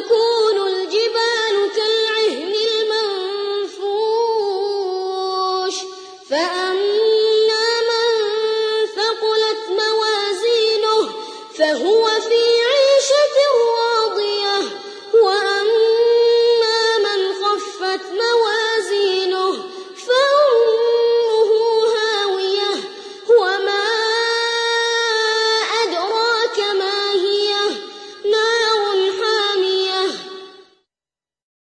تكون الجبال كالعهن المنفوش. فأما من ثقلت موازينه فهو في